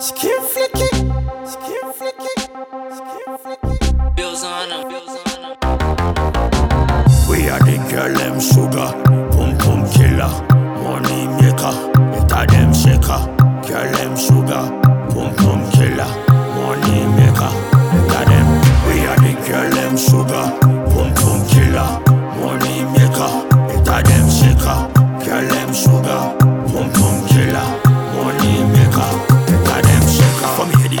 Skin flicky, skin flicky, skin flicky. Bills on them, bills on them. We are the girl them sugar, pum pum killer, money maker, a them shaker. Girl them sugar, pum pum killer, money maker, it a them. We are the girl them sugar, pum pum killer, money maker, a them shaker.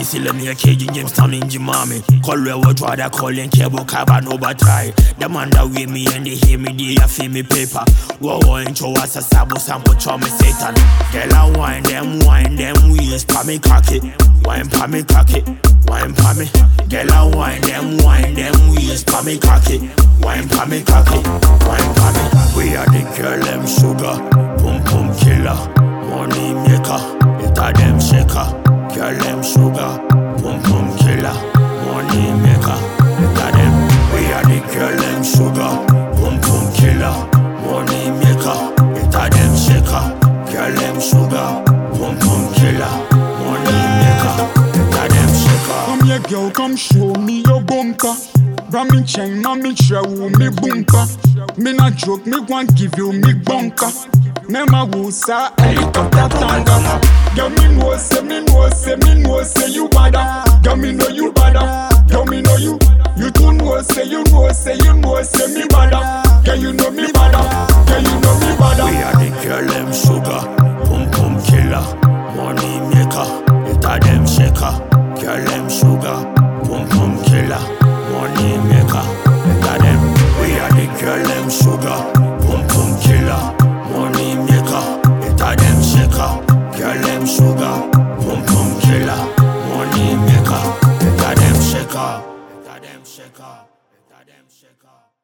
See me a cage in Jamestown in Jimami. Call where we draw that calling cable carbon over try. The man that way me and they hear me, they a feel me paper. Go on show us a sabo sample show me Satan. Girl I wine them, wine them waist pa me cocky. Wine pa me cocky, wine pa me. Girl I wine them, wine them waist pa me cocky. Wine pa me cocky, wine pa me. We are the girl them sugar, money maker. It a them. We are the girl them sugar, pum pum killer, money maker. It a them shaker, girl them sugar, pum pum killer, money maker. It a them shaker. Come here, girl, come show me your bunker. Bring me chain, now me show oh, me bunker. Me not joke, me want give you me bunker. Nema wusa helicopter tanga. Girl, me know say, me know say, me know say you bada. Girl, me know you bada. Girl, me know you. You too know say, you know say, you know say me bada. Girl, you know me them shaker, it a them them shaker.